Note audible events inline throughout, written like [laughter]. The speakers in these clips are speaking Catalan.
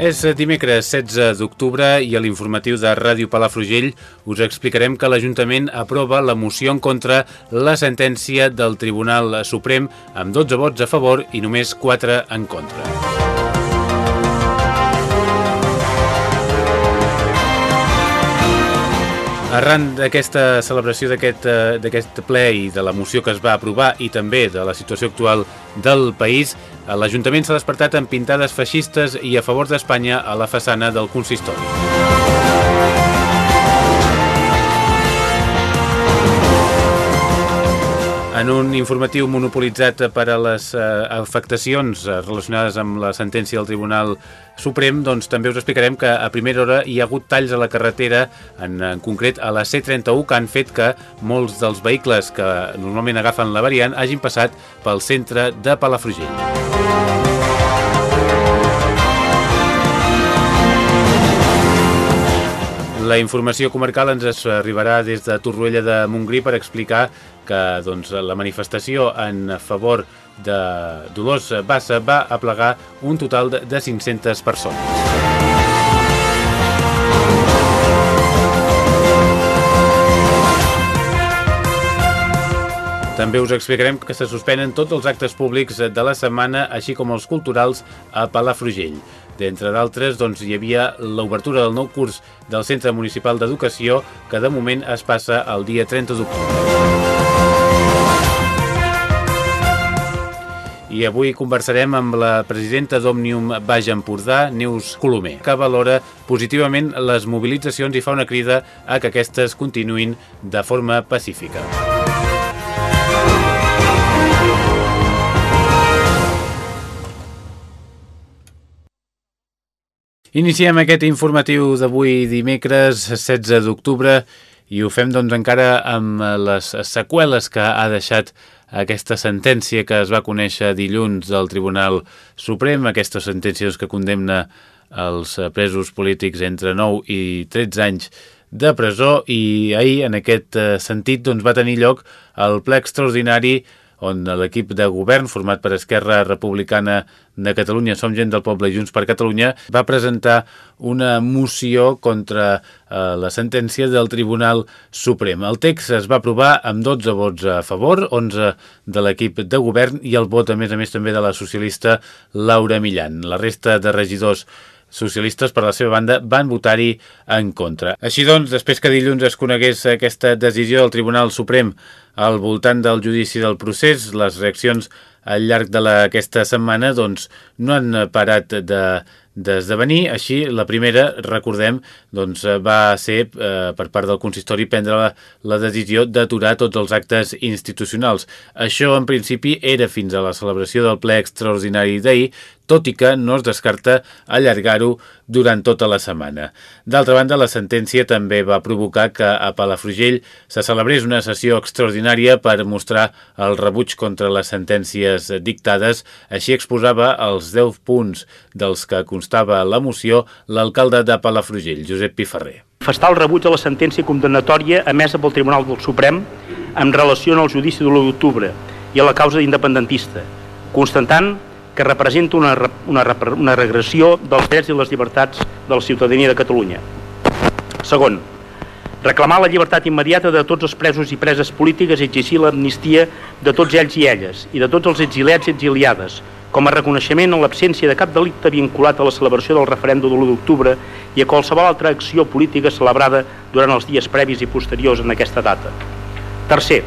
És dimecres 16 d'octubre i a l'informatiu de Ràdio Palafrugell us explicarem que l'Ajuntament aprova la moció en contra la sentència del Tribunal Suprem amb 12 vots a favor i només 4 en contra. Arran d'aquesta celebració eh, d'aquest ple i de la moció que es va aprovar i també de la situació actual del país, l'Ajuntament s'ha despertat amb pintades feixistes i a favor d'Espanya a la façana del consistori. En un informatiu monopolitzat per a les eh, afectacions eh, relacionades amb la sentència del Tribunal Suprem, doncs també us explicarem que a primera hora hi ha hagut talls a la carretera, en, en concret a la C31, que han fet que molts dels vehicles que normalment agafen la variant hagin passat pel centre de Palafrugell. La informació comarcal ens arribarà des de Torroella de Montgrí per explicar que doncs, la manifestació en favor de Dolors Bassa va aplegar un total de 500 persones. També us explicarem que se suspenen tots els actes públics de la setmana, així com els culturals a Palafrugell. D'entre d'altres, doncs, hi havia l'obertura del nou curs del Centre Municipal d'Educació, que de moment es passa el dia 30 d'octubre. I avui conversarem amb la presidenta d'Òmnium Baix Empordà, Neus Colomer, que valora positivament les mobilitzacions i fa una crida a que aquestes continuïn de forma pacífica. Iniciem aquest informatiu d'avui dimecres 16 d'octubre i ho fem doncs encara amb les seqüeles que ha deixat aquesta sentència que es va conèixer dilluns del Tribunal Suprem, aquesta sentència doncs, que condemna els presos polítics entre 9 i 13 anys de presó i ahir en aquest sentit doncs, va tenir lloc el ple extraordinari on l'equip de govern format per Esquerra Republicana de Catalunya, Som Gent del Poble i Junts per Catalunya, va presentar una moció contra eh, la sentència del Tribunal Suprem. El text es va aprovar amb 12 vots a favor, 11 de l'equip de govern i el vot, a més a més, també de la socialista Laura Millan. La resta de regidors socialistes, per la seva banda, van votar-hi en contra. Així doncs, després que dilluns es conegués aquesta decisió del Tribunal Suprem al voltant del judici del procés, les reaccions al llarg d'aquesta setmana doncs, no han parat de, d'esdevenir. Així, la primera, recordem, doncs, va ser eh, per part del consistori prendre la, la decisió d'aturar tots els actes institucionals. Això, en principi, era fins a la celebració del ple extraordinari d'ahir, tot i que no es descarta allargar-ho durant tota la setmana. D'altra banda, la sentència també va provocar que a Palafrugell se celebrés una sessió extraordinària per mostrar el rebuig contra les sentències dictades. Així exposava els 10 punts dels que constava la moció l'alcalde de Palafrugell, Josep Piferrer. Fastar el rebuig a la sentència condemnatòria emesa pel Tribunal del Suprem en relació al judici de l'1 d'octubre i a la causa independentista, constatant que representa una, una, una regressió dels drets i les llibertats de la ciutadania de Catalunya. Segon, reclamar la llibertat immediata de tots els presos i preses polítiques i exigir l'amnistia de tots ells i elles i de tots els exiliats i exiliades, com a reconeixement a l'absència de cap delicte vinculat a la celebració del referèndum de l'1 d'octubre i a qualsevol altra acció política celebrada durant els dies previs i posteriors en aquesta data. Tercer,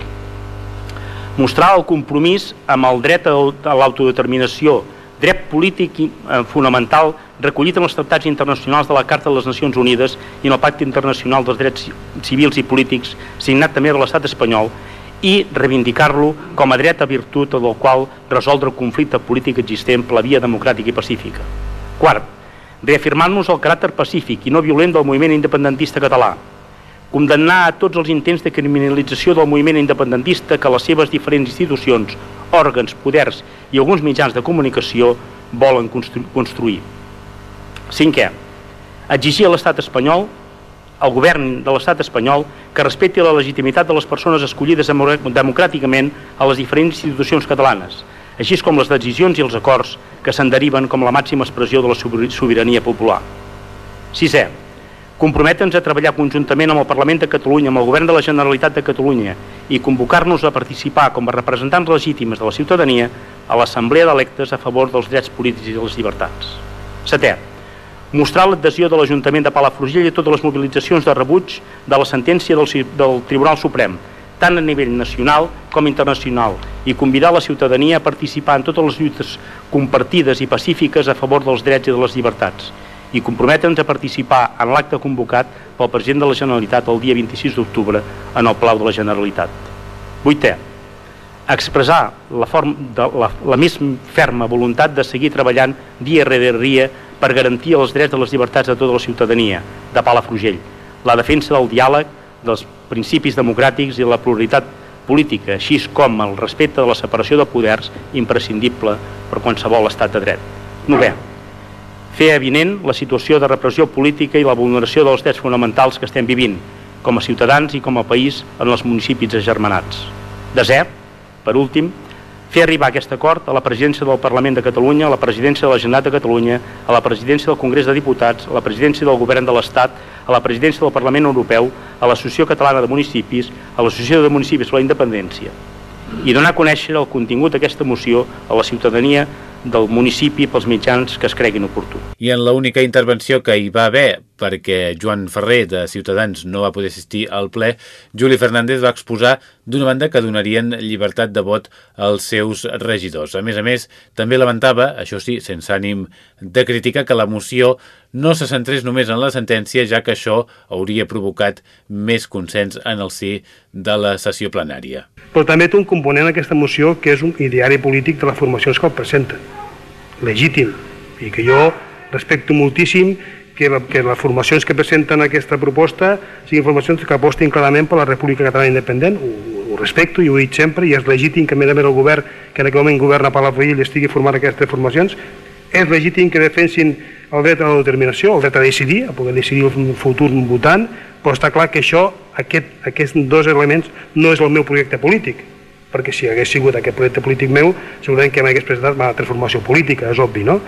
mostrar el compromís amb el dret a l'autodeterminació, dret polític eh, fonamental recollit en els tractats internacionals de la Carta de les Nacions Unides i en el Pacte Internacional dels Drets Civils i Polítics, signat també per l'estat espanyol, i reivindicar-lo com a dret a virtut del qual resoldre el conflicte polític existent per la via democràtica i pacífica. Quart, reafirmar-nos el caràcter pacífic i no violent del moviment independentista català, condemnar a tots els intents de criminalització del moviment independentista que les seves diferents institucions, òrgans, poders i alguns mitjans de comunicació volen constru construir. Cinquè, exigir a l'estat espanyol al govern de l'estat espanyol que respecti la legitimitat de les persones escollides democràticament a les diferents institucions catalanes, així com les decisions i els acords que se'n deriven com la màxima expressió de la sobirania popular. Sisè, comprometre'ns a treballar conjuntament amb el Parlament de Catalunya, amb el Govern de la Generalitat de Catalunya i convocar-nos a participar com a representants legítimes de la ciutadania a l'Assemblea d'Electes a favor dels drets polítics i de les llibertats. Setè, mostrar l'adhesió de l'Ajuntament de Palafrugell a totes les mobilitzacions de rebuig de la sentència del, del Tribunal Suprem, tant a nivell nacional com internacional, i convidar la ciutadania a participar en totes les lluites compartides i pacífiques a favor dels drets i de les llibertats, i comprometre'ns a participar en l'acte convocat pel president de la Generalitat el dia 26 d'octubre en el Palau de la Generalitat. Vuitè, expressar la, forma de, la, la més ferma voluntat de seguir treballant dia rere dia per garantir els drets de les llibertats de tota la ciutadania de Palafrugell, la defensa del diàleg, dels principis democràtics i la pluralitat política, així com el respecte de la separació de poders imprescindible per qualsevol estat de dret. Novè, fer evident la situació de repressió política i la vulneració dels drets fonamentals que estem vivint, com a ciutadans i com a país en els municipis agermanats. Desè, per últim, fer arribar aquest acord a la presidència del Parlament de Catalunya, a la presidència de la Generalitat de Catalunya, a la presidència del Congrés de Diputats, a la presidència del Govern de l'Estat, a la presidència del Parlament Europeu, a l'Associació Catalana de Municipis, a l'Associació de Municipis per la Independència i donar a conèixer el contingut d'aquesta moció a la ciutadania del municipi pels mitjans que es creguin oportú. I en l'única intervenció que hi va haver perquè Joan Ferrer de Ciutadans no va poder assistir al ple, Juli Fernández va exposar d'una banda que donarien llibertat de vot als seus regidors. A més a més, també lamentava, això sí, sense ànim de crítica, que la moció no se centrés només en la sentència, ja que això hauria provocat més consens en el si de la sessió plenària. Però també té un component aquesta moció que és un ideari polític de les formacions que el presenten, legítim, i que jo respecto moltíssim que, que les formacions que presenten aquesta proposta siguin formacions que apostin clarament per la República Catalana Independent, ho, ho respecto i ho he dit sempre, i és legítim que a més a més el govern, que en aquell moment governa per la Palafrugell, estigui formant aquestes formacions, és legítim que defensin el dret a la determinació, el dret a decidir, a poder decidir el futur votant, però està clar que això, aquest, aquests dos elements, no és el meu projecte polític, perquè si hagués sigut aquest projecte polític meu, segurament que m'hagués presentat una transformació política, és obvi, no?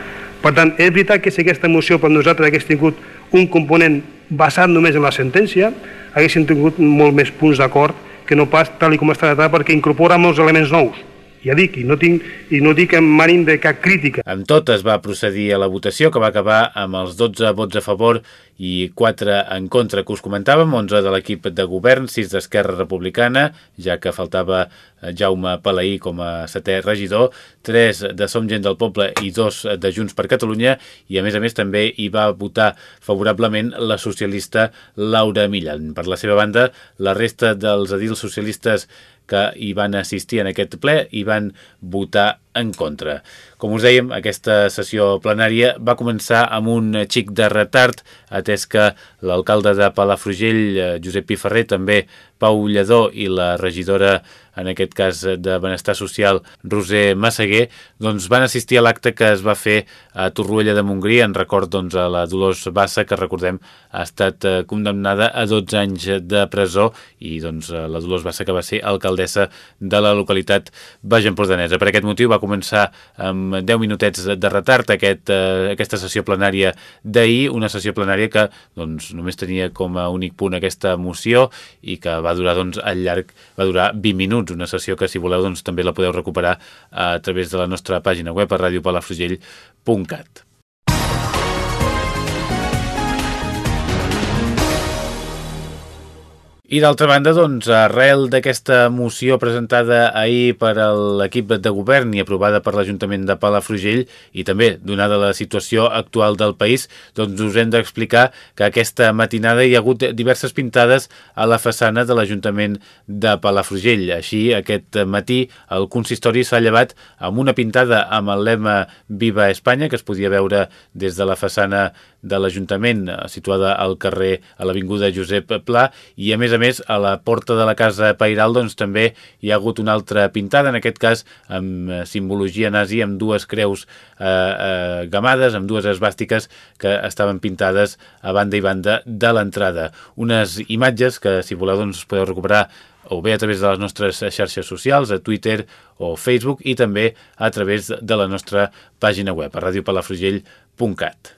Per tant, és veritat que si aquesta moció per nosaltres hagués tingut un component basat només en la sentència, haguessin tingut molt més punts d'acord que no pas tal com està datat perquè incorpora molts elements nous ja dic, i no, tinc, i no dic en ànim de cap crítica. Amb tot es va procedir a la votació que va acabar amb els 12 vots a favor i 4 en contra que us comentàvem, 11 de l'equip de govern, 6 d'Esquerra Republicana, ja que faltava eh, Jaume Palaí com a setè regidor, 3 de Som Gent del Poble i 2 de Junts per Catalunya i a més a més també hi va votar favorablement la socialista Laura Millan. Per la seva banda, la resta dels edils socialistes que hi van assistir en aquest ple i van votar en contra. Com us dèiem, aquesta sessió plenària va començar amb un xic de retard, atès que l'alcalde de Palafrugell, eh, Josep Piferrer, també Pau Lledó i la regidora, en aquest cas de Benestar Social, Roser Massaguer, doncs van assistir a l'acte que es va fer a Torroella de Montgrí en record doncs, a la Dolors Bassa, que recordem ha estat eh, condemnada a 12 anys de presó i doncs, la Dolors Bassa que va ser alcaldessa de la localitat Baix Empordanesa. Per aquest motiu va començar amb 10 minutets de retard aquest, eh, aquesta sessió plenària d'ahir, una sessió plenària que doncs, només tenia com a únic punt aquesta moció i que va durar doncs, al llarg, va durar 20 minuts, una sessió que si voleu doncs, també la podeu recuperar a través de la nostra pàgina web a radiopalafrugell.cat. I d'altra banda, doncs, arrel d'aquesta moció presentada ahir per l'equip de govern i aprovada per l'Ajuntament de Palafrugell i també donada la situació actual del país, doncs us hem d'explicar que aquesta matinada hi ha hagut diverses pintades a la façana de l'Ajuntament de Palafrugell. Així, aquest matí el consistori s'ha llevat amb una pintada amb el lema Viva Espanya, que es podia veure des de la façana de l'Ajuntament, situada al carrer a l'Avinguda Josep Pla, i a més a més, a la porta de la Casa Pairal doncs, també hi ha hagut una altra pintada, en aquest cas amb eh, simbologia nazi, amb dues creus eh, eh, gamades, amb dues esbàstiques que estaven pintades a banda i banda de l'entrada. Unes imatges que, si voleu, doncs, podeu recuperar o bé a través de les nostres xarxes socials, a Twitter o Facebook, i també a través de la nostra pàgina web, a radiopalafrugell.cat.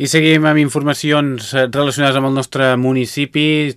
I seguim amb informacions eh, relacionades amb el nostre municipi,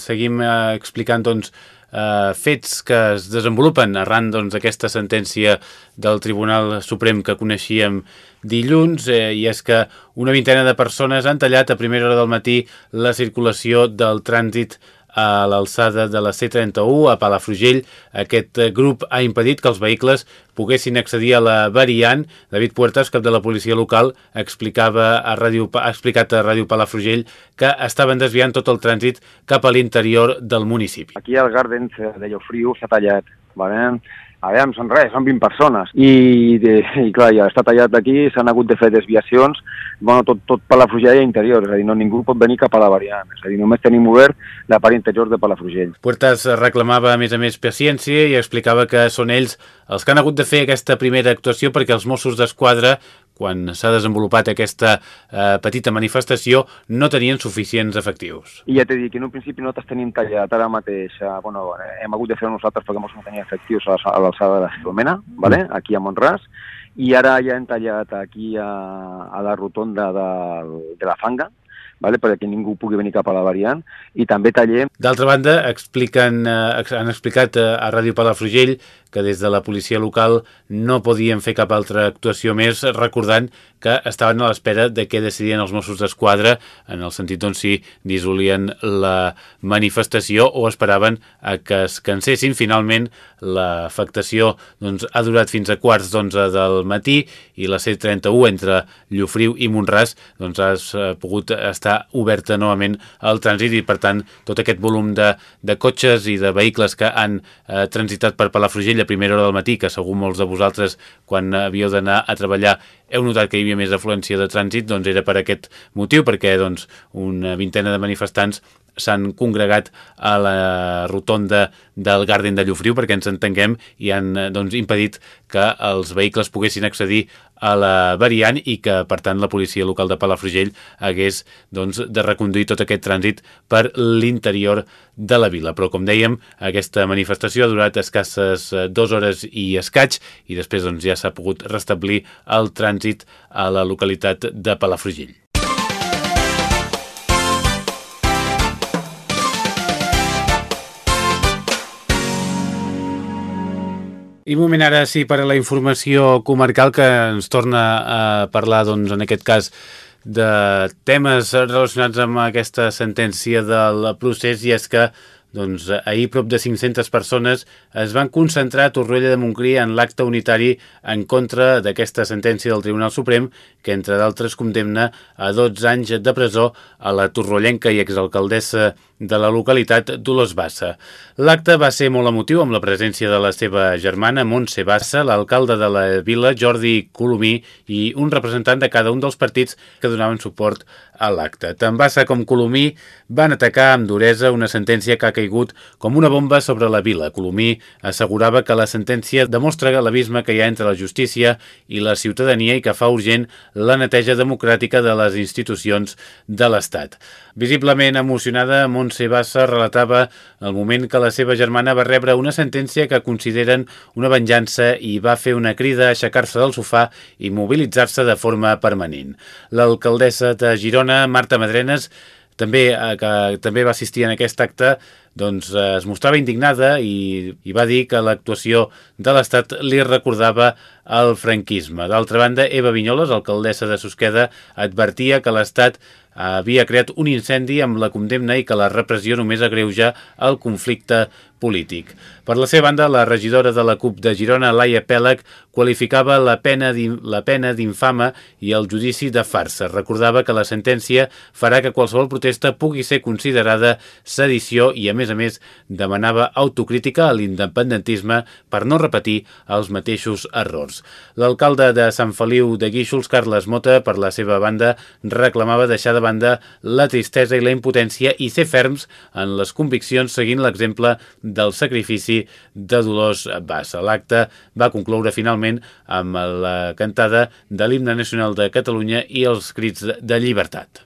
seguim eh, explicant doncs, eh, fets que es desenvolupen arran doncs, d'aquesta doncs, sentència del Tribunal Suprem que coneixíem dilluns, eh, i és que una vintena de persones han tallat a primera hora del matí la circulació del trànsit a l'alçada de la C31 a Palafrugell. Aquest eh, grup ha impedit que els vehicles poguessin accedir a la variant. David Puertas, cap de la policia local, explicava a Ràdio, ha explicat a Ràdio Palafrugell que estaven desviant tot el trànsit cap a l'interior del municipi. Aquí al Gardens de Llofriu s'ha tallat. Vale? A veure, són res, són 20 persones. I, i clar, ja està tallat aquí, s'han hagut de fer desviacions, bueno, tot, tot per la Frugell interior, és a dir, no, ningú pot venir cap a la variant, és a dir, només tenim obert la part interior de Palafrugell. Puertas reclamava, a més a més, paciència i explicava que són ells els que han hagut de fer aquesta primera actuació perquè els Mossos d'Esquadra quan s'ha desenvolupat aquesta eh, petita manifestació, no tenien suficients efectius. I ja t'he dit que en un principi nosaltres tenim tallat ara mateix, eh, bueno, hem hagut de fer nosaltres perquè no tenia efectius a l'alçada de la Filomena, vale? Mm. aquí a Montràs, i ara ja hem tallat aquí a, a la rotonda de, de la Fanga, vale? perquè ningú pugui venir cap a la variant, i també tallem... D'altra banda, expliquen, eh, han explicat eh, a Ràdio Palafrugell que des de la policia local no podien fer cap altra actuació més, recordant que estaven a l'espera de què decidien els Mossos d'Esquadra, en el sentit doncs si dissolien la manifestació o esperaven a que es cansessin. Finalment, l'afectació doncs, ha durat fins a quarts d'onze del matí i la C31 entre Llofriu i Montràs doncs, ha pogut estar oberta novament al trànsit i, per tant, tot aquest volum de, de cotxes i de vehicles que han eh, transitat per Palafrugell a primera hora del matí, que segur molts de vosaltres, quan havíeu d'anar a treballar, heu notat que hi havia més afluència de trànsit, doncs era per aquest motiu, perquè doncs, una vintena de manifestants s'han congregat a la rotonda del Garden de Llofriu perquè ens entenguem i han doncs, impedit que els vehicles poguessin accedir a la variant i que, per tant, la policia local de Palafrugell hagués doncs, de reconduir tot aquest trànsit per l'interior de la vila. Però, com dèiem, aquesta manifestació ha durat escasses eh, dues hores i escaig i després doncs, ja s'ha pogut restablir el trànsit a la localitat de Palafrugell. I moment ara sí per a la informació comarcal que ens torna a parlar, doncs, en aquest cas, de temes relacionats amb aquesta sentència del procés i és que doncs, ahir prop de 500 persones es van concentrar a Torroella de Montgrí en l'acte unitari en contra d'aquesta sentència del Tribunal Suprem que, entre d'altres, condemna a 12 anys de presó a la torrollenca i exalcaldessa de la localitat Dolors Bassa. L'acte va ser molt emotiu amb la presència de la seva germana Montse Bassa, l'alcalde de la vila Jordi Colomí i un representant de cada un dels partits que donaven suport a l'acte. Tant Bassa com Colomí van atacar amb duresa una sentència que ha caigut com una bomba sobre la vila. Colomí assegurava que la sentència demostra l'abisme que hi ha entre la justícia i la ciutadania i que fa urgent la neteja democràtica de les institucions de l'Estat. Visiblement emocionada, Montse Bassa relatava el moment que la seva germana va rebre una sentència que consideren una venjança i va fer una crida a aixecar-se del sofà i mobilitzar-se de forma permanent. L'alcaldessa de Girona, Marta Madrenes, també, eh, que també va assistir en aquest acte, doncs, es mostrava indignada i, i va dir que l'actuació de l'Estat li recordava el franquisme. D'altra banda, Eva Vinyoles, alcaldessa de Susqueda, advertia que l'Estat havia creat un incendi amb la condemna i que la repressió només agreuja el conflicte polític. Per la seva banda, la regidora de la CUP de Girona, Laia Pèleg, qualificava la pena d'infama i el judici de farsa. Recordava que la sentència farà que qualsevol protesta pugui ser considerada sedició i, a més a més, demanava autocrítica a l'independentisme per no repetir els mateixos errors. L'alcalde de Sant Feliu de Guíxols, Carles Mota, per la seva banda, reclamava deixar de banda la tristesa i la impotència i ser ferms en les conviccions seguint l'exemple del sacrifici de Dolors Bassa. L'acte va concloure finalment amb la cantada de l'himne nacional de Catalunya i els crits de llibertat.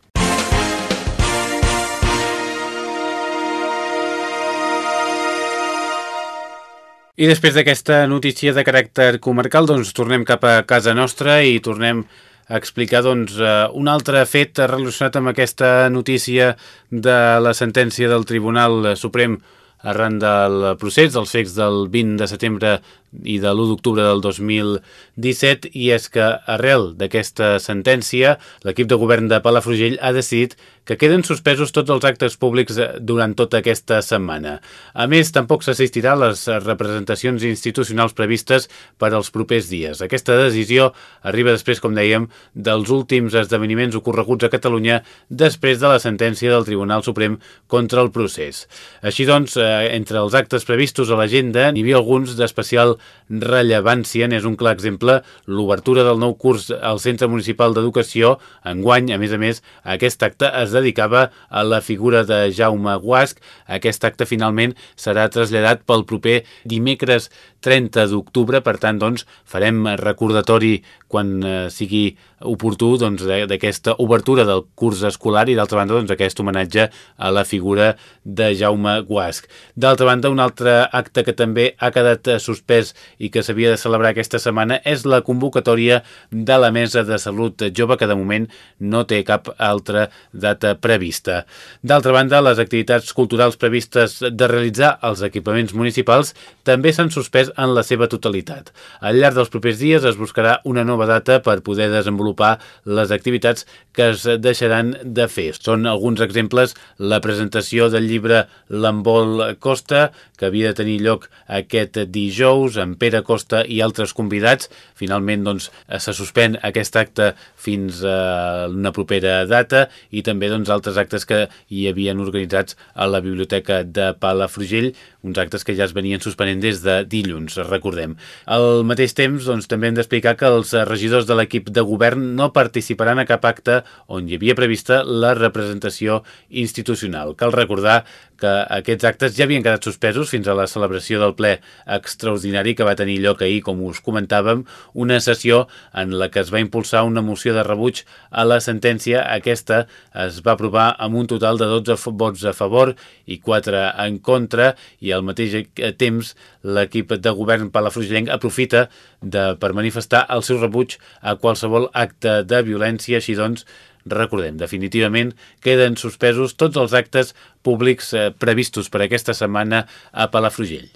I després d'aquesta notícia de caràcter comarcal, doncs tornem cap a casa nostra i tornem a explicar doncs, eh, un altre fet relacionat amb aquesta notícia de la sentència del Tribunal Suprem arran del procés dels fets del 20 de setembre i de l'1 d'octubre del 2017 i és que arrel d'aquesta sentència l'equip de govern de Palafrugell ha decidit que queden suspesos tots els actes públics durant tota aquesta setmana. A més, tampoc s'assistirà a les representacions institucionals previstes per als propers dies. Aquesta decisió arriba després, com dèiem, dels últims esdeveniments ocorreguts a Catalunya després de la sentència del Tribunal Suprem contra el procés. Així doncs, eh, entre els actes previstos a l'agenda n'hi havia alguns d'especial rellevància. N'és un clar exemple l'obertura del nou curs al Centre Municipal d'Educació. Enguany, a més a més, aquest acte es dedicava a la figura de Jaume Guasc. Aquest acte finalment serà traslladat pel proper dimecres 30 d'octubre, per tant, doncs, farem recordatori quan eh, sigui oportú doncs, d'aquesta doncs, obertura del curs escolar i d'altra banda doncs, aquest homenatge a la figura de Jaume Guasc. D'altra banda, un altre acte que també ha quedat suspès i que s'havia de celebrar aquesta setmana és la convocatòria de la Mesa de Salut Jove que de moment no té cap altra data prevista. D'altra banda, les activitats culturals previstes de realitzar als equipaments municipals també s'han suspès en la seva totalitat. Al llarg dels propers dies es buscarà una nova data per poder desenvolupar les activitats que es deixaran de fer. Són alguns exemples la presentació del llibre L'Embol Costa, que havia de tenir lloc aquest dijous amb Pere Costa i altres convidats. Finalment doncs, se suspèn aquest acte fins a una propera data i també doncs, altres actes que hi havien organitzats a la Biblioteca de Palafrugell, uns actes que ja es venien suspenent des de dilluns, recordem. Al mateix temps, doncs, també hem d'explicar que els regidors de l'equip de govern no participaran a cap acte on hi havia prevista la representació institucional. Cal recordar que aquests actes ja havien quedat suspesos fins a la celebració del ple extraordinari que va tenir lloc ahir, com us comentàvem, una sessió en la que es va impulsar una moció de rebuig a la sentència. Aquesta es va aprovar amb un total de 12 vots a favor i 4 en contra i al mateix temps l'equip de govern palafrugellenc aprofita de, per manifestar el seu rebuig a qualsevol acte de violència, així doncs Recordem, definitivament queden suspesos tots els actes públics eh, previstos per aquesta setmana a Palafrugell.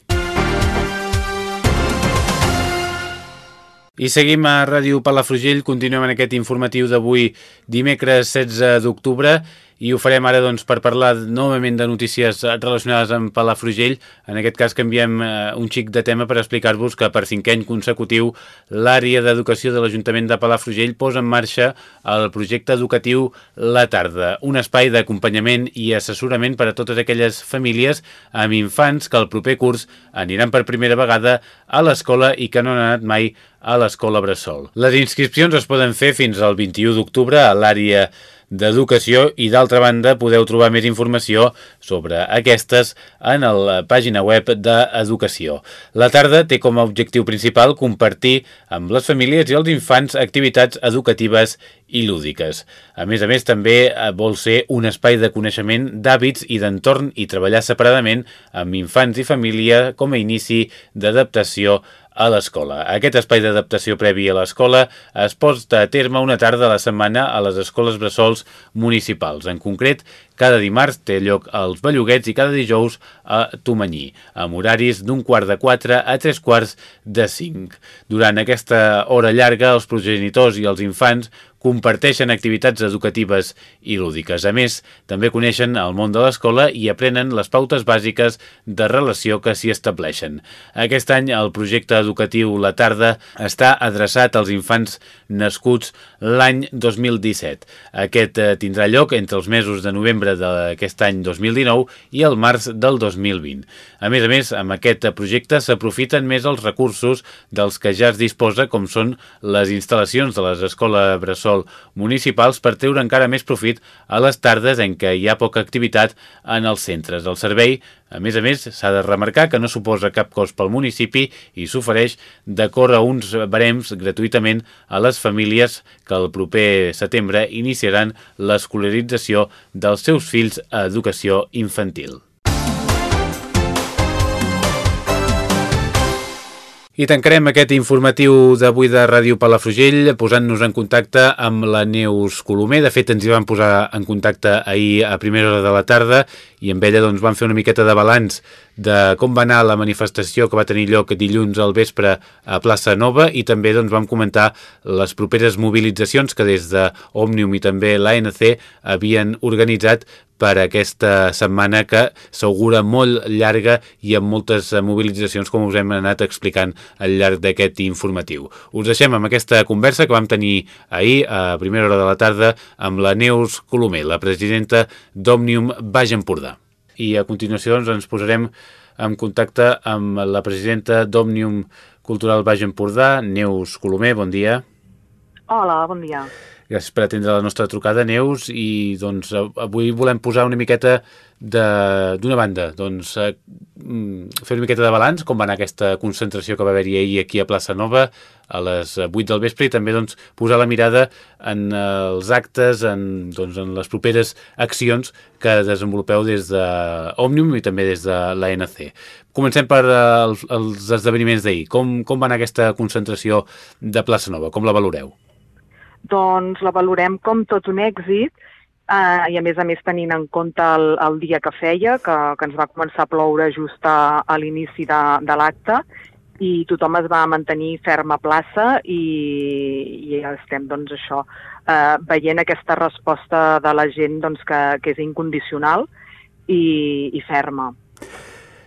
I seguim a Ràdio Palafrugell, continuem en aquest informatiu d'avui dimecres 16 d'octubre i ho farem ara doncs, per parlar novament de notícies relacionades amb Palafrugell. En aquest cas canviem eh, un xic de tema per explicar-vos que per cinquè any consecutiu l'àrea d'educació de l'Ajuntament de Palafrugell posa en marxa el projecte educatiu La Tarda, un espai d'acompanyament i assessorament per a totes aquelles famílies amb infants que el proper curs aniran per primera vegada a l'escola i que no han anat mai a l'escola Bressol. Les inscripcions es poden fer fins al 21 d'octubre a l'àrea d'Educació i d'altra banda podeu trobar més informació sobre aquestes en la pàgina web d'Educació. La tarda té com a objectiu principal compartir amb les famílies i els infants activitats educatives i lúdiques. A més a més, també eh, vol ser un espai de coneixement d'hàbits i d'entorn i treballar separadament amb infants i família com a inici d'adaptació a l'escola. Aquest espai d'adaptació previ a l'escola es porta a terme una tarda a la setmana a les escoles bressols municipals. En concret, cada dimarts té lloc als Belluguets i cada dijous a Tomanyí, amb horaris d'un quart de quatre a tres quarts de cinc. Durant aquesta hora llarga, els progenitors i els infants comparteixen activitats educatives i lúdiques. A més, també coneixen el món de l'escola i aprenen les pautes bàsiques de relació que s'hi estableixen. Aquest any el projecte educatiu La Tarda està adreçat als infants nascuts l'any 2017. Aquest eh, tindrà lloc entre els mesos de novembre d'aquest any 2019 i el març del 2020. A més a més, amb aquest projecte s'aprofiten més els recursos dels que ja es disposa, com són les instal·lacions de les escoles Bressol control municipals per treure encara més profit a les tardes en què hi ha poca activitat en els centres. El servei, a més a més, s'ha de remarcar que no suposa cap cost pel municipi i s'ofereix de córrer uns barems gratuïtament a les famílies que el proper setembre iniciaran l'escolarització dels seus fills a educació infantil. I tancarem aquest informatiu d'avui de Ràdio Palafrugell posant-nos en contacte amb la Neus Colomer. De fet, ens hi vam posar en contacte ahir a primera hora de la tarda i amb ella doncs, vam fer una miqueta de balanç de com va anar la manifestació que va tenir lloc dilluns al vespre a Plaça Nova i també doncs, vam comentar les properes mobilitzacions que des de Òmnium i també l'ANC havien organitzat per aquesta setmana que s'augura molt llarga i amb moltes mobilitzacions com us hem anat explicant al llarg d'aquest informatiu. Us deixem amb aquesta conversa que vam tenir ahir a primera hora de la tarda amb la Neus Colomer, la presidenta d'Òmnium Baix Empordà. I a continuació doncs, ens posarem en contacte amb la presidenta d'Òmnium Cultural Baix Empordà, Neus Colomer, bon dia. Hola, bon dia. Gràcies per atendre la nostra trucada, Neus, i doncs avui volem posar una miqueta d'una banda, doncs mm, fer una miqueta de balanç, com va anar aquesta concentració que va haver-hi ahir aquí a Plaça Nova a les 8 del vespre i també doncs, posar la mirada en eh, els actes, en, doncs, en les properes accions que desenvolupeu des d'Òmnium i també des de l'ANC. Comencem per eh, els, els esdeveniments d'ahir. Com, com va anar aquesta concentració de Plaça Nova? Com la valoreu? Doncs la valorem com tot un èxit eh, i a més a més tenint en compte el, el dia que feia, que, que ens va començar a ploure just a, a l'inici de, de l'acte i tothom es va mantenir ferma plaça i, i estem doncs això eh, veient aquesta resposta de la gent doncs, que, que és incondicional i, i ferma.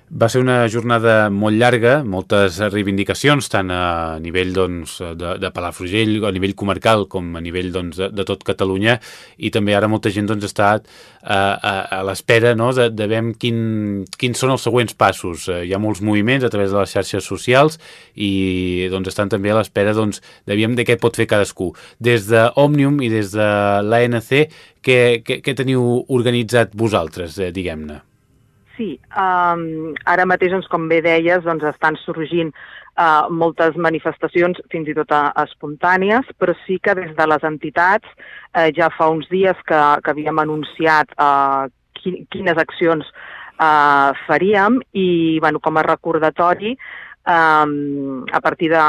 Va ser una jornada molt llarga, moltes reivindicacions, tant a nivell doncs, de, de Palafrugell, a nivell comarcal, com a nivell doncs, de, de tot Catalunya, i també ara molta gent doncs, està a, a, a l'espera no, de, de veure quin, quins són els següents passos. Eh, hi ha molts moviments a través de les xarxes socials i doncs, estan també a l'espera doncs, de, de què pot fer cadascú. Des d'Òmnium i des de l'ANC, què, què, què teniu organitzat vosaltres, eh, diguem-ne? Sí, um, ara mateix, doncs, com bé deies, doncs, estan sorgint uh, moltes manifestacions, fins i tot uh, espontànies, però sí que des de les entitats uh, ja fa uns dies que, que havíem anunciat uh, quin, quines accions uh, faríem i, bueno, com a recordatori, Um, a partir de,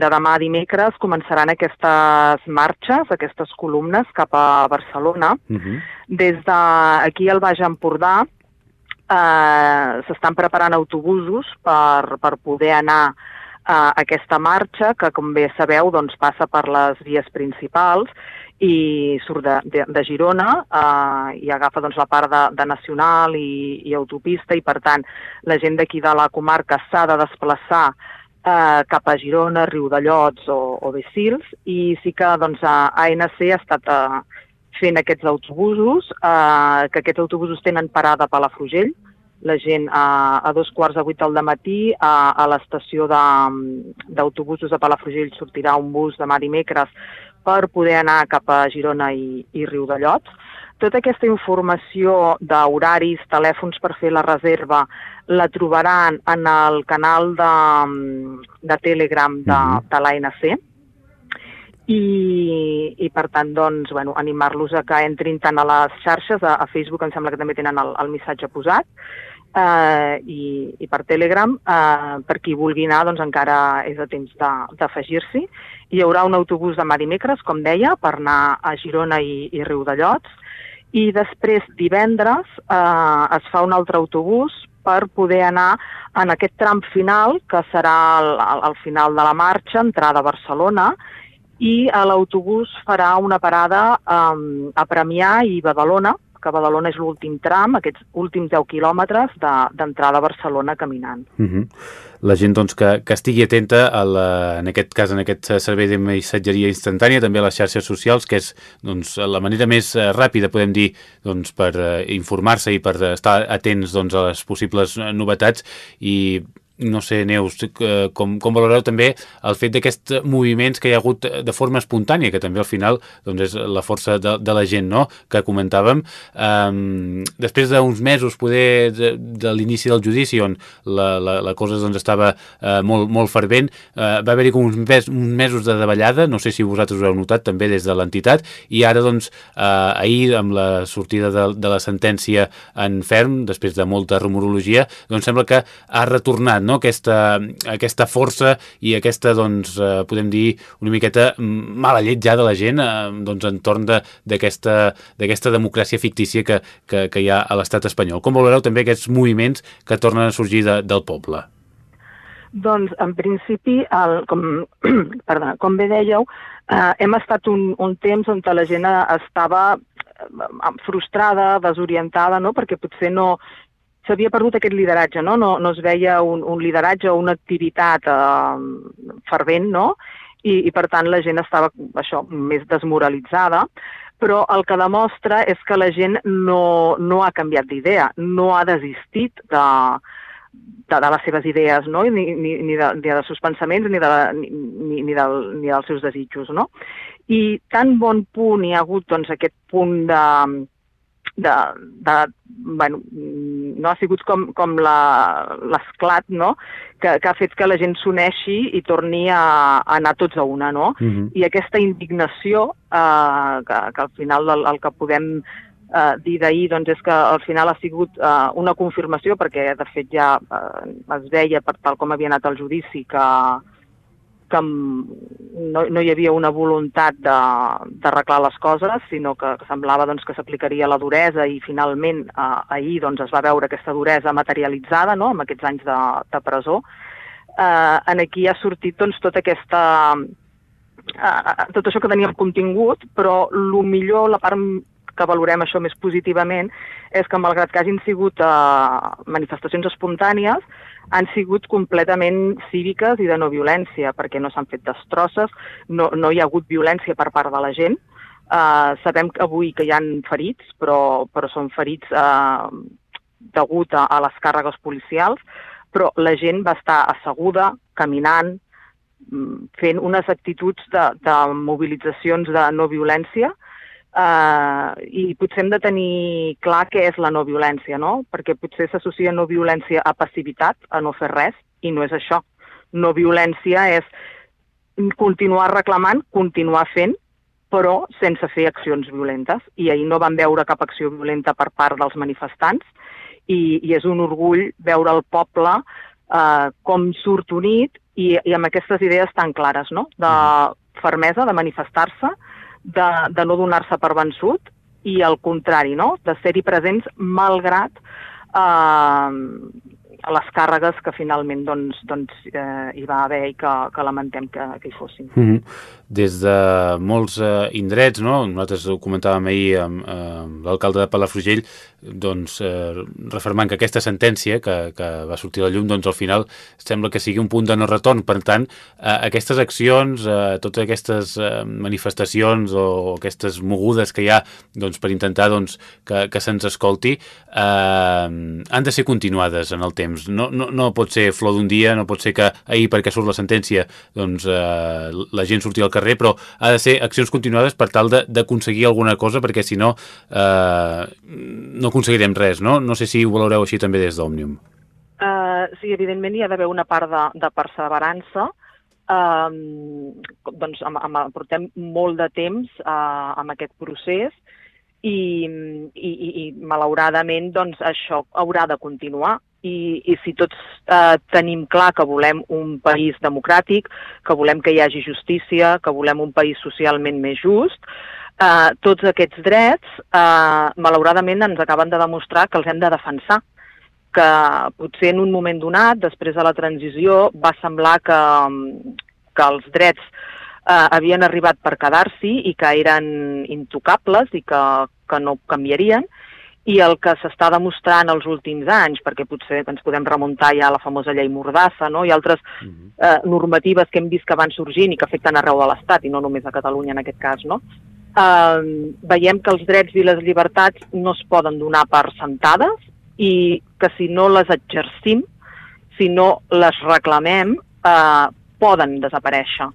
de demà dimecres començaran aquestes marxes, aquestes columnes cap a Barcelona. Uh -huh. Des d'aquí al Baix Empordà eh, s'estan preparant autobusos per, per poder anar a aquesta marxa, que com bé sabeu doncs, passa per les vies principals i surt de, de, de Girona eh, i agafa doncs, la part de, de Nacional i, i autopista i per tant la gent d'aquí de la comarca s'ha de desplaçar eh, cap a Girona, Riudellots o, o Bessils i sí que doncs, ANC ha estat eh, fent aquests autobusos, eh, que aquests autobusos tenen parada a Palafrugell, la gent a, a dos quarts de vuit del matí a, a l'estació d'autobusos de, de Palafrugell sortirà un bus demà dimecres per poder anar cap a Girona i, i Riudellots. Tota aquesta informació d'horaris, telèfons per fer la reserva, la trobaran en el canal de, de Telegram de, -hmm. de l'ANC i, i per tant, doncs, bueno, animar-los a que entrin tant a les xarxes, a, a Facebook em sembla que també tenen el, el missatge posat, eh, i, i per Telegram. Eh, per qui vulgui anar, doncs encara és a temps d'afegir-s'hi. Hi haurà un autobús demà dimecres, com deia, per anar a Girona i, i Riudellots, i després divendres eh, es fa un altre autobús per poder anar en aquest tram final, que serà al, al final de la marxa, entrada a Barcelona, i l'autobús farà una parada um, a Premià i Badalona, que Badalona és l'últim tram, aquests últims 10 quilòmetres d'entrada de, a Barcelona caminant. Uh mhm. -huh. La gent doncs, que, que estigui atenta, a la, en aquest cas, en aquest servei de missatgeria instantània, també a les xarxes socials, que és doncs, la manera més uh, ràpida, podem dir, doncs, per uh, informar-se i per estar atents doncs, a les possibles novetats i no sé, Neus, com, com valoreu també el fet d'aquests moviments que hi ha hagut de forma espontània, que també al final doncs, és la força de, de la gent, no?, que comentàvem. Um, després d'uns mesos, poder, de, de l'inici del judici, on la, la, la cosa doncs, estava uh, molt, molt fervent, uh, va haver-hi uns, mes, uns mesos de davallada, no sé si vosaltres ho heu notat també des de l'entitat, i ara, doncs, uh, ahir, amb la sortida de, de la sentència en ferm, després de molta rumorologia, doncs sembla que ha retornat no? aquesta, aquesta força i aquesta, doncs, eh, podem dir, una miqueta mala llet ja de la gent eh, doncs, entorn d'aquesta democràcia fictícia que, que, que hi ha a l'estat espanyol. Com valoreu també aquests moviments que tornen a sorgir de, del poble? Doncs, en principi, el, com, [clears throat] perdó, com bé dèieu, eh, hem estat un, un temps on la gent estava eh, frustrada, desorientada, no? perquè potser no, s'havia perdut aquest lideratge, no? No, no es veia un, un lideratge o una activitat eh, fervent, no? I, I, per tant, la gent estava, això, més desmoralitzada, però el que demostra és que la gent no, no ha canviat d'idea, no ha desistit de, de, de les seves idees, no? ni, ni, ni, de, ni dels seus pensaments ni, de, ni, ni, del, ni dels seus desitjos. No? I tan bon punt hi ha hagut doncs, aquest punt de, de, de bueno, no ha sigut com, com l'esclat, no?, que, que ha fet que la gent s'uneixi i torni a, a anar tots a una, no? Uh mhm. -huh. I aquesta indignació, eh, que, que al final el, el que podem eh, dir d'ahir doncs és que al final ha sigut eh, una confirmació, perquè de fet ja eh, es veia per tal com havia anat el judici que, que no, no hi havia una voluntat d'arreglar les coses, sinó que, que semblava doncs, que s'aplicaria la duresa i finalment eh, ahir doncs, es va veure aquesta duresa materialitzada no?, amb aquests anys de, de presó. Eh, en aquí ha sortit doncs, tota aquesta, eh, tot això que teníem contingut, però el millor, la part que valorem això més positivament, és que malgrat que hagin sigut eh, manifestacions espontànies, han sigut completament cíviques i de no violència, perquè no s'han fet destrosses, no, no hi ha hagut violència per part de la gent. Uh, sabem que avui que hi han ferits, però, però són ferits uh, degut a, a les càrregues policials, però la gent va estar asseguda, caminant, mm, fent unes actituds de, de mobilitzacions de no violència, Uh, I potser hem de tenir clar què és la no violència, no? Perquè potser s'associa no violència a passivitat, a no fer res, i no és això. No violència és continuar reclamant, continuar fent, però sense fer accions violentes. I ahir no vam veure cap acció violenta per part dels manifestants i, i és un orgull veure el poble eh, com surt unit i, i amb aquestes idees tan clares, no? De fermesa, de manifestar-se, de, de no donar-se per vençut i al contrari, no? de ser-hi presents malgrat eh, les càrregues que finalment doncs, doncs, eh, hi va haver i que, que lamentem que, que hi fossin. Mm -hmm des de molts eh, indrets, no? nosaltres ho comentàvem ahir amb, eh, l'alcalde de Palafrugell, doncs, eh, refermant que aquesta sentència que, que va sortir a la llum, doncs al final sembla que sigui un punt de no retorn. Per tant, eh, aquestes accions, eh, totes aquestes eh, manifestacions o, o aquestes mogudes que hi ha doncs, per intentar doncs, que, que se'ns escolti, eh, han de ser continuades en el temps. No, no, no pot ser flor d'un dia, no pot ser que ahir, perquè surt la sentència, doncs, eh, la gent surti al carrer, però ha de ser accions continuades per tal d'aconseguir alguna cosa, perquè si no, eh, no aconseguirem res, no? No sé si ho valoreu així també des d'Òmnium. Uh, sí, evidentment hi ha d'haver una part de, de perseverança, Um, doncs amb, amb, portem molt de temps uh, amb aquest procés i, i, i malauradament doncs, això haurà de continuar i, i si tots eh, tenim clar que volem un país democràtic, que volem que hi hagi justícia, que volem un país socialment més just, eh, tots aquests drets, eh, malauradament, ens acaben de demostrar que els hem de defensar. Que potser en un moment donat, després de la transició, va semblar que, que els drets eh, havien arribat per quedar-s'hi i que eren intocables i que, que no canviarien, i el que s'està demostrant els últims anys, perquè potser ens podem remuntar ja a la famosa llei Mordassa no? i altres uh mhm. -huh. eh, normatives que hem vist que van sorgint i que afecten arreu de l'Estat, i no només a Catalunya en aquest cas, no? eh, veiem que els drets i les llibertats no es poden donar per sentades i que si no les exercim, si no les reclamem, eh, poden desaparèixer.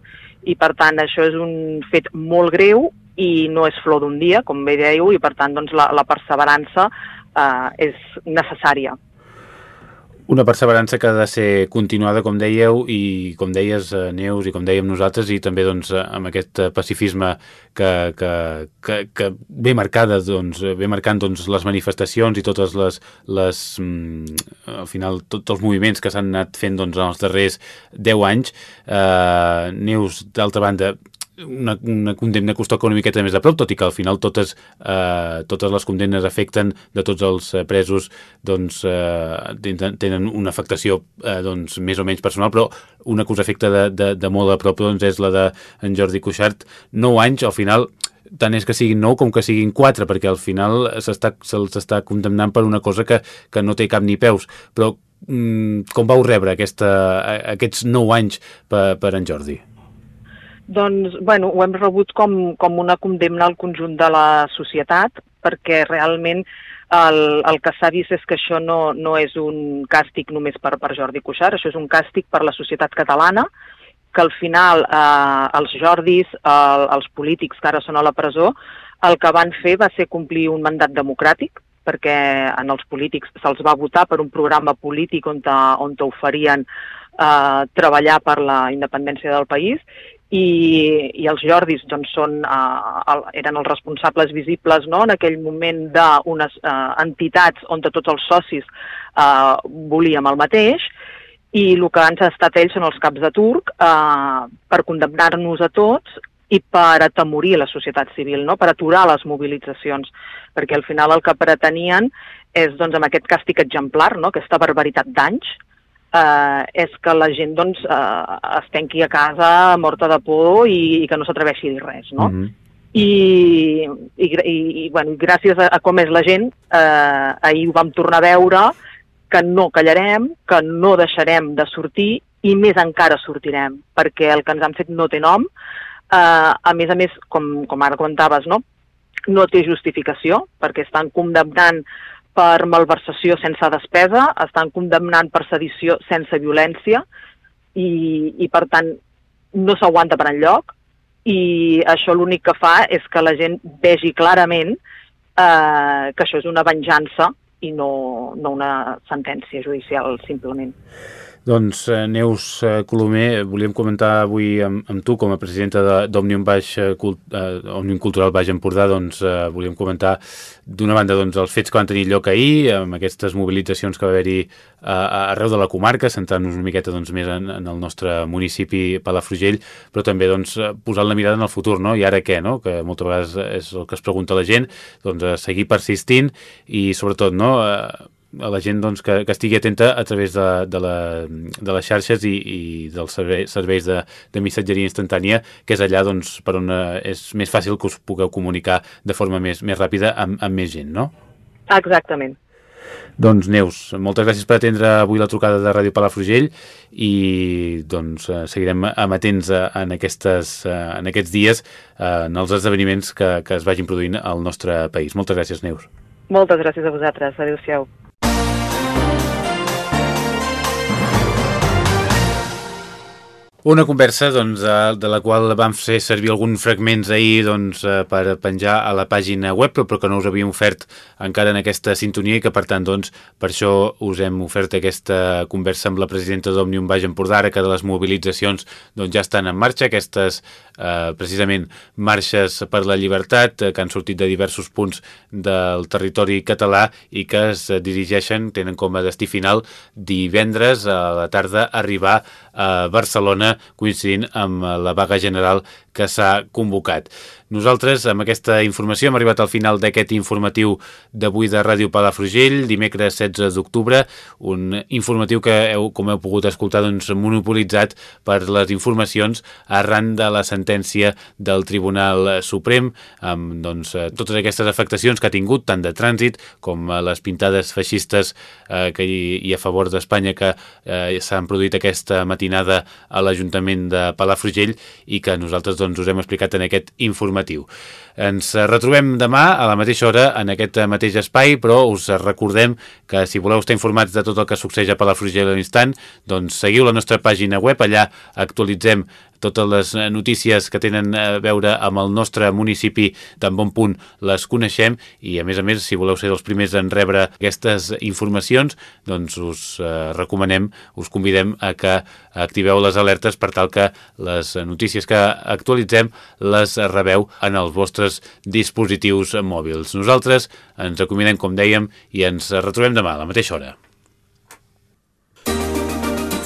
I per tant això és un fet molt greu i no és flor d'un dia, com bé dèieu, i per tant doncs, la, la perseverança eh, és necessària. Una perseverança que ha de ser continuada, com dèieu, i com deies, eh, Neus, i com dèiem nosaltres, i també doncs, amb aquest pacifisme que, que, que, que ve marcada, doncs, ve marcant doncs, les manifestacions i totes les, les mm, al final, tots els moviments que s'han anat fent doncs, en els darrers 10 anys. Eh, Neus, d'altra banda, una, una condemna que us toca una miqueta més de prop, tot i que al final totes, eh, totes les condemnes afecten de tots els eh, presos doncs, eh, tenen una afectació eh, doncs, més o menys personal, però una que us afecta de, de, de molt a prop doncs, és la de en Jordi Cuixart. 9 anys, al final, tant és que siguin 9 com que siguin 4, perquè al final se'ls està condemnant per una cosa que, que no té cap ni peus. Però mm, com vau rebre aquesta, aquests 9 anys per, per en Jordi? Doncs, bueno, ho hem rebut com, com una condemna al conjunt de la societat, perquè realment el, el que s'ha vist és que això no, no és un càstig només per, per Jordi Cuixart, això és un càstig per la societat catalana, que al final eh, els Jordis, eh, els polítics que ara són a la presó, el que van fer va ser complir un mandat democràtic, perquè en els polítics se'ls va votar per un programa polític on, on oferien eh, treballar per la independència del país i, i els Jordis doncs, són, uh, el, eren els responsables visibles no? en aquell moment d'unes uh, entitats on tots els socis uh, volíem el mateix i el que han estat ells són els caps de turc uh, per condemnar-nos a tots i per atemorir la societat civil, no? per aturar les mobilitzacions, perquè al final el que pretenien és doncs, amb aquest càstig exemplar, no? aquesta barbaritat d'anys, eh, és que la gent doncs, eh, es tanqui a casa morta de por i, i que no s'atreveixi a dir res, no? Mm -hmm. I, i, i, i bueno, gràcies a, a com és la gent, eh, ahir ho vam tornar a veure, que no callarem, que no deixarem de sortir i més encara sortirem, perquè el que ens han fet no té nom. Eh, a més a més, com, com ara comentaves, no? no té justificació, perquè estan condemnant per malversació sense despesa, estan condemnant per sedició sense violència i, i per tant no s'aguanta per enlloc i això l'únic que fa és que la gent vegi clarament eh, que això és una venjança i no, no una sentència judicial simplement. Doncs eh, Neus eh, Colomer, volíem comentar avui amb, amb tu com a presidenta d'Òmnium Baix, eh, Cult, eh, Cultural Baix Empordà, doncs eh, volíem comentar d'una banda doncs, els fets que van tenir lloc ahir, amb aquestes mobilitzacions que va haver-hi eh, arreu de la comarca, centrant-nos una miqueta doncs, més en, en el nostre municipi Palafrugell, però també doncs, posant la mirada en el futur, no? I ara què, no? Que moltes vegades és el que es pregunta la gent, doncs seguir persistint i sobretot, no? Eh, a la gent doncs, que, que estigui atenta a través de, de, la, de les xarxes i, i dels serveis, serveis de, de missatgeria instantània, que és allà doncs, per on eh, és més fàcil que us pugueu comunicar de forma més, més ràpida amb, amb més gent, no? Exactament. Doncs Neus, moltes gràcies per atendre avui la trucada de Ràdio Palafrugell i doncs eh, seguirem amatents en, aquestes, en aquests dies en els esdeveniments que, que es vagin produint al nostre país. Moltes gràcies, Neus. Moltes gràcies a vosaltres. Adéu-siau. Una conversa doncs, de la qual vam fer servir alguns fragments ahir doncs, eh, per penjar a la pàgina web, però que no us havíem ofert encara en aquesta sintonia i que, per tant, doncs, per això us hem ofert aquesta conversa amb la presidenta d'Òmnium Baix Empordà, ara que de les mobilitzacions doncs, ja estan en marxa, aquestes eh, precisament marxes per la llibertat eh, que han sortit de diversos punts del territori català i que es dirigeixen, tenen com a destí final divendres a la tarda arribar a Barcelona coincidint amb la vaga general que s'ha convocat. Nosaltres, amb aquesta informació, hem arribat al final d'aquest informatiu d'avui de Ràdio Palafrugell, dimecres 16 d'octubre, un informatiu que, heu, com heu pogut escoltar, doncs, monopolitzat per les informacions arran de la sentència del Tribunal Suprem, amb doncs, totes aquestes afectacions que ha tingut, tant de trànsit com les pintades feixistes eh, que hi, i a favor d'Espanya que eh, s'han produït aquesta matinada a l'Ajuntament de Palafrugell i que nosaltres doncs, us hem explicat en aquest informatiu. Ens retrobem demà a la mateixa hora en aquest mateix espai, però us recordem que si voleu estar informats de tot el que succeeix a Palafrugell a l'instant, doncs seguiu la nostra pàgina web, allà actualitzem totes les notícies que tenen a veure amb el nostre municipi tan bon punt les coneixem i a més a més si voleu ser els primers en rebre aquestes informacions doncs us eh, recomanem, us convidem a que activeu les alertes per tal que les notícies que actualitzem les rebeu en els vostres dispositius mòbils. Nosaltres ens acomiadem, com dèiem, i ens retrobem demà a la mateixa hora.